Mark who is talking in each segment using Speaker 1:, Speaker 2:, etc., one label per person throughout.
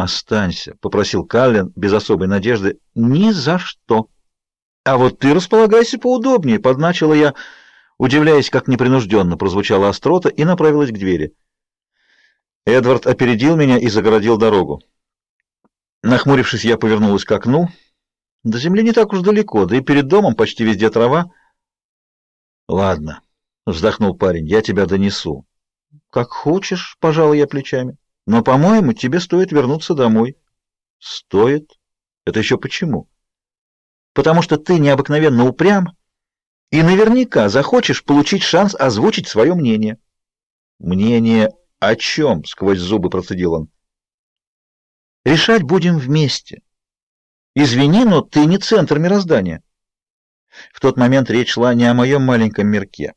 Speaker 1: «Останься», — попросил Каллен без особой надежды. «Ни за что». «А вот ты располагайся поудобнее», — подначила я, удивляясь, как непринужденно прозвучала острота, и направилась к двери. Эдвард опередил меня и загородил дорогу. Нахмурившись, я повернулась к окну. До земли не так уж далеко, да и перед домом почти везде трава. «Ладно», — вздохнул парень, — «я тебя донесу». «Как хочешь», — пожал я плечами. «Но, по-моему, тебе стоит вернуться домой». «Стоит? Это еще почему?» «Потому что ты необыкновенно упрям и наверняка захочешь получить шанс озвучить свое мнение».
Speaker 2: «Мнение о чем?» — сквозь зубы процедил он.
Speaker 1: «Решать будем вместе. Извини, но ты не центр мироздания». В тот момент речь шла не о моем маленьком мирке.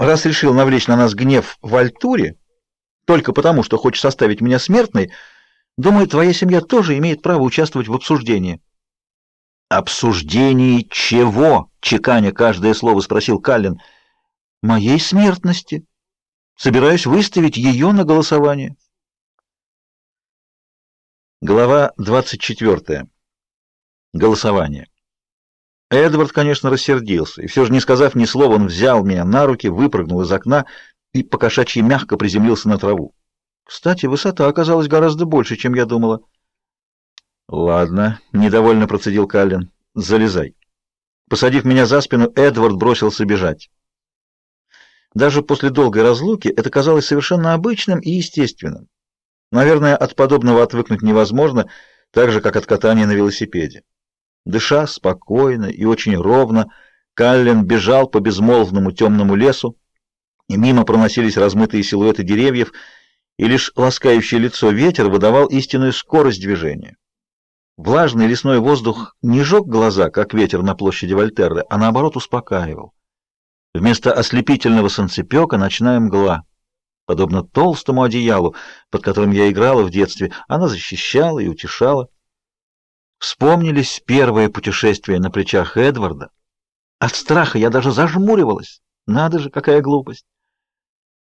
Speaker 1: Раз решил навлечь на нас гнев в Альтуре, только потому, что хочешь составить меня смертной, думаю, твоя семья тоже имеет право участвовать в обсуждении.
Speaker 2: Обсуждении чего? чеканя каждое слово спросил Каллен.
Speaker 1: Моей смертности. Собираюсь выставить ее на голосование.
Speaker 2: Глава двадцать четвертая. Голосование.
Speaker 1: Эдвард, конечно, рассердился, и все же, не сказав ни слова, он взял меня на руки, выпрыгнул из окна и покошачьи мягко приземлился на траву. Кстати, высота оказалась гораздо больше, чем я думала.
Speaker 2: «Ладно», — недовольно процедил Каллен, — «залезай».
Speaker 1: Посадив меня за спину, Эдвард бросился бежать. Даже после долгой разлуки это казалось совершенно обычным и естественным. Наверное, от подобного отвыкнуть невозможно, так же, как от катания на велосипеде. Дыша спокойно и очень ровно, Каллен бежал по безмолвному темному лесу, и мимо проносились размытые силуэты деревьев, и лишь ласкающее лицо ветер выдавал истинную скорость движения. Влажный лесной воздух не жег глаза, как ветер на площади Вольтерры, а наоборот успокаивал. Вместо ослепительного солнцепека ночная мгла. Подобно толстому одеялу, под которым я играла в детстве, она защищала и утешала. Вспомнились первые путешествия на плечах Эдварда. От страха я даже зажмуривалась. Надо же, какая глупость.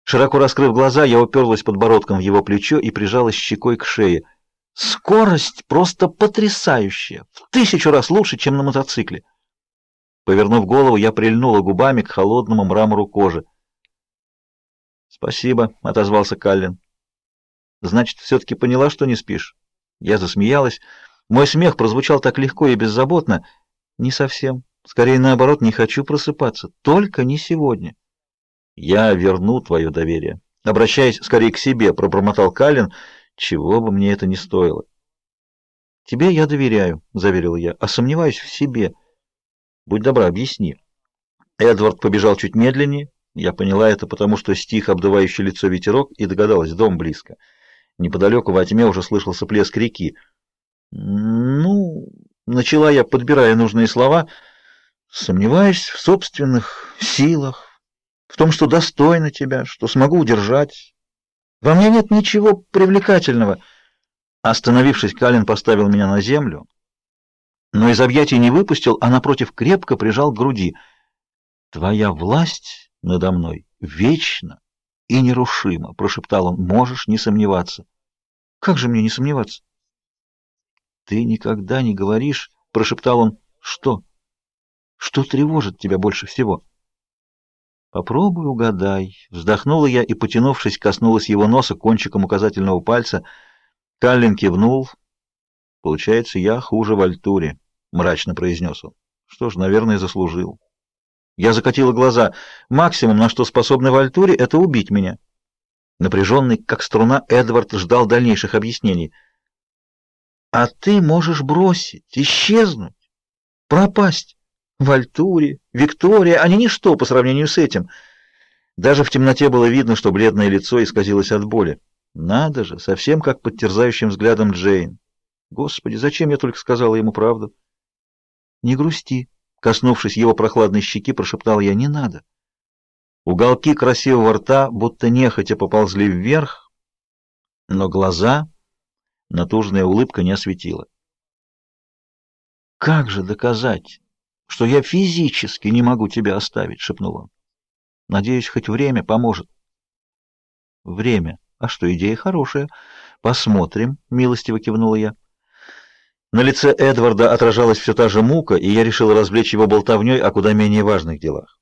Speaker 1: Широко раскрыв глаза, я уперлась подбородком в его плечо и прижалась щекой к шее. Скорость просто потрясающая, в тысячу раз лучше, чем на мотоцикле. Повернув голову, я прильнула губами к холодному мрамору кожи. «Спасибо», — отозвался Каллен. «Значит, все-таки поняла, что не спишь?» Я засмеялась. Мой смех прозвучал так легко и беззаботно. Не совсем. Скорее наоборот, не хочу просыпаться. Только не сегодня. Я верну твое доверие. Обращаясь скорее к себе, пробормотал Калин, чего бы мне это ни стоило. Тебе я доверяю, заверил я, а сомневаюсь в себе. Будь добра, объясни. Эдвард побежал чуть медленнее. Я поняла это потому, что стих обдувающий лицо ветерок и догадалась, дом близко. Неподалеку во тьме уже слышался плеск реки. Ну, начала я, подбирая нужные слова, сомневаюсь в собственных силах, в том, что достойна тебя, что смогу удержать. Во мне нет ничего привлекательного. Остановившись, Калин поставил меня на землю, но из объятий не выпустил, а напротив крепко прижал к груди. Твоя власть надо мной вечна и нерушима, прошептал он. Можешь не сомневаться. Как же мне не сомневаться? Ты никогда не говоришь, прошептал он. Что? Что тревожит тебя больше всего? Попробуй угадай, вздохнула я и, потянувшись, коснулась его носа кончиком указательного пальца. Каллин кивнул. Получается, я хуже в Альтуре, мрачно произнес он. Что ж, наверное, заслужил. Я закатила глаза. Максимум, на что способны в Альтуре, это убить меня. Напряженный, как струна, Эдвард ждал дальнейших объяснений. А ты можешь бросить, исчезнуть, пропасть. В Альтуре, Виктория, они ничто по сравнению с этим. Даже в темноте было видно, что бледное лицо исказилось от боли. Надо же, совсем как под терзающим взглядом Джейн. Господи, зачем я только сказала ему правду? Не грусти, коснувшись его прохладной щеки, прошептала я: "Не надо". Уголки красивого рта будто нехотя поползли вверх, но глаза Натужная улыбка не осветила. «Как же доказать, что я физически не могу тебя оставить?» — шепнул он. «Надеюсь, хоть время поможет». «Время. А что, идея хорошая. Посмотрим, милостиво кивнула я. На лице Эдварда отражалась все та же мука, и я решил развлечь его болтовней о куда менее важных делах.